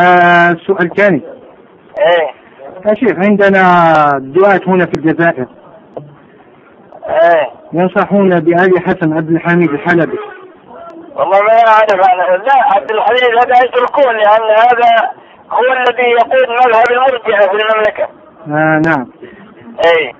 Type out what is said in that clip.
آه السؤال الثاني إيه. يا شيخ عندنا دعاة هنا في الجزائر. إيه. ينصحون بأبي حسن عبد الحميد الحلبي. والله ما أعرف أنا. لا عبد الحميد هذا يتركون لأن هذا هو الذي يقود مذهب المرجئه في المملكة. آه نعم. إيه.